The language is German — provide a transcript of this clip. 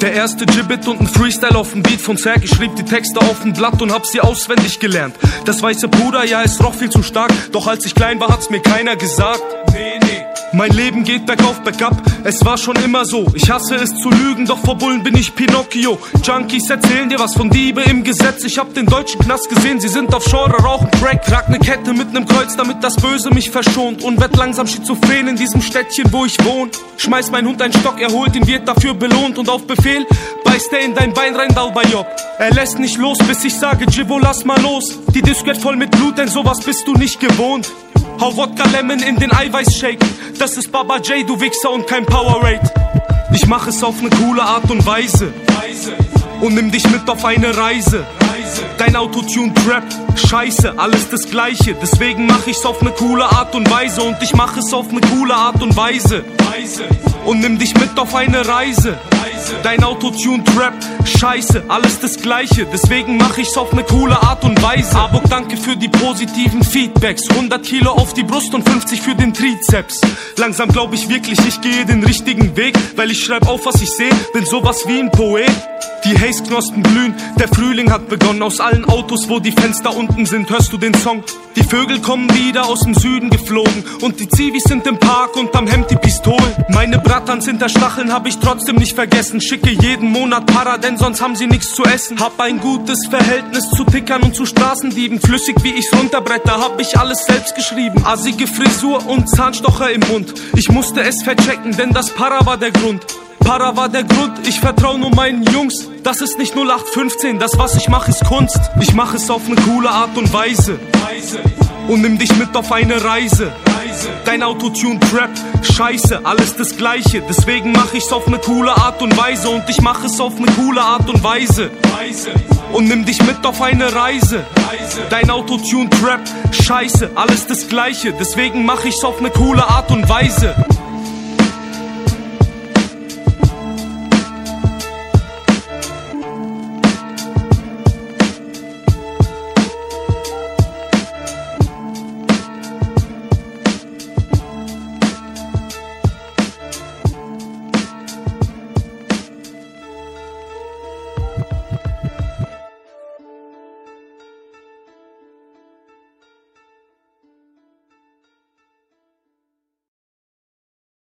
Der erste Gibbet und ein Freestyle auf dem Beat von Zerg. Ich schrieb die Texte auf dem Blatt und hab sie auswendig gelernt. Das weiße Puder, ja, ist roch viel zu stark. Doch als ich klein war, hat's mir keiner gesagt. Nee. Mein Leben geht bergauf, bergab, es war schon immer so. Ich hasse es zu lügen, doch vor Bullen bin ich Pinocchio. Junkies erzählen dir was von Diebe im Gesetz. Ich hab den deutschen Knast gesehen, sie sind auf Genre, rauchen Crack. Trag ne Kette mit nem Kreuz, damit das Böse mich verschont. Und werd langsam schizophren in diesem Städtchen, wo ich wohn. Schmeiß mein Hund einen Stock, er holt ihn, wird dafür belohnt. Und auf Befehl beißt er in dein Bein rein, Dalbayob. Er lässt nicht los, bis ich sage, Jivo, lass mal los. Die Disco wird voll mit Blut, denn sowas bist du nicht gewohnt. Hau Wodka Lemon in den Eiweißshake. Das ist Baba J, du Wichser und kein Powerade. Ich mach es auf ne coole Art und Weise. Und nimm dich mit auf eine Reise. Dein Autotune Trap, scheiße, alles das gleiche. Deswegen mach ich's auf ne coole Art und Weise. Und ich mach es auf ne coole Art und Weise. Und nimm dich mit auf eine Reise. Dein Autotune Trap, scheiße, alles das gleiche. Deswegen mach ich's auf ne coole Art und Weise. Aber danke für die positiven Feedbacks. 100 Kilo auf die Brust und 50 für den Trizeps. Langsam glaub ich wirklich, ich gehe den richtigen Weg. Weil ich schreib auf, was ich seh, bin sowas wie ein Poet. Die Hazeknospen glühen, der Frühling hat begonnen. Aus allen Autos, wo die Fenster unten sind, hörst du den Song. Die Vögel kommen wieder aus dem Süden geflogen. Und die Zivis sind im Park und am Hemd die Pistolen. Meine Brattans hinter Stacheln hab ich trotzdem nicht vergessen. Schicke jeden Monat Para, denn sonst haben sie nichts zu essen. Hab ein gutes Verhältnis zu Tickern und zu Straßendieben. Flüssig wie ich's runterbretter, hab ich alles selbst geschrieben. Assige Frisur und Zahnstocher im Mund. Ich musste es verchecken, denn das Para war der Grund. Para war der Grund, ich vertrau nur meinen Jungs. Das ist nicht 0815, das was ich mache ist Kunst. Ich mache es auf ne coole Art und Weise. Und nimm dich mit auf eine Reise. Dein Autotune Trap, scheiße, alles das gleiche. Deswegen mach ich's auf ne coole Art und Weise. Und ich mach es auf ne coole Art und Weise. Und nimm dich mit auf eine Reise. Dein Autotune Trap, scheiße, alles das gleiche. Deswegen mach ich's auf ne coole Art und Weise.